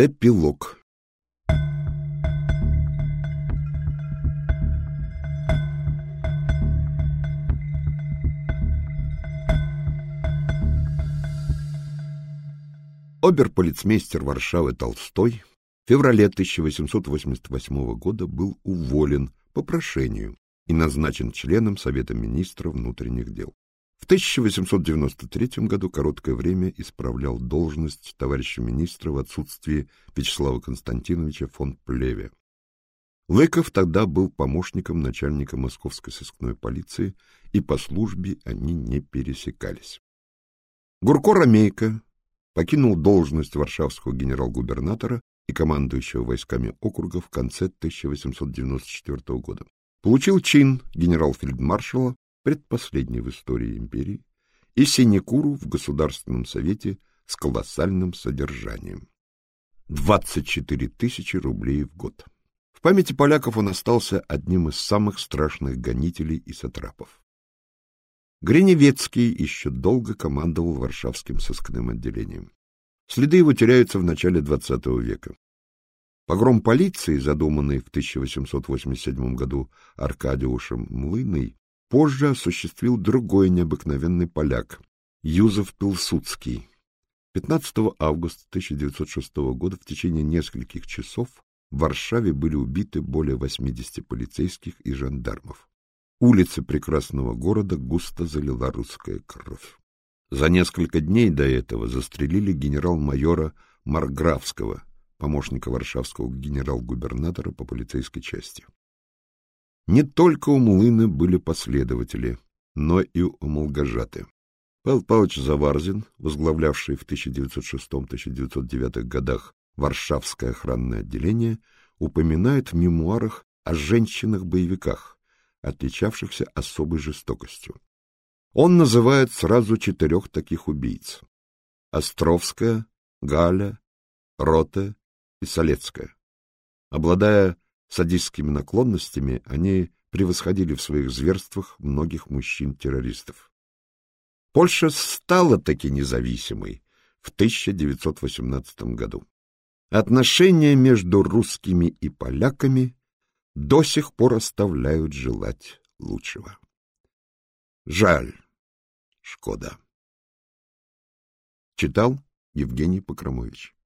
Эпилог Оберполицмейстер Варшавы Толстой в феврале 1888 года был уволен по прошению и назначен членом Совета министров внутренних дел. В 1893 году короткое время исправлял должность товарища министра в отсутствии Вячеслава Константиновича фон Плеве. Лыков тогда был помощником начальника московской сыскной полиции, и по службе они не пересекались. Гурко Ромейко покинул должность варшавского генерал-губернатора и командующего войсками округа в конце 1894 года. Получил чин генерал-фельдмаршала, предпоследний в истории империи, и синекуру в Государственном совете с колоссальным содержанием. 24 тысячи рублей в год. В памяти поляков он остался одним из самых страшных гонителей и сатрапов. Гриневецкий еще долго командовал Варшавским сыскным отделением. Следы его теряются в начале XX века. Погром полиции, задуманный в 1887 году Аркадиушем Млыной, позже осуществил другой необыкновенный поляк, Юзеф Пилсудский. 15 августа 1906 года в течение нескольких часов в Варшаве были убиты более 80 полицейских и жандармов. Улицы прекрасного города густо залила русская кровь. За несколько дней до этого застрелили генерал-майора Марграфского, помощника варшавского генерал-губернатора по полицейской части. Не только у Млына были последователи, но и у Молгожаты. Павел Павлович Заварзин, возглавлявший в 1906-1909 годах Варшавское охранное отделение, упоминает в мемуарах о женщинах-боевиках, отличавшихся особой жестокостью. Он называет сразу четырех таких убийц. Островская, Галя, Роте и Солецкая. Обладая садистскими наклонностями, они превосходили в своих зверствах многих мужчин-террористов. Польша стала таки независимой в 1918 году. Отношения между русскими и поляками до сих пор оставляют желать лучшего. Жаль. Шкода. Читал Евгений Покромович.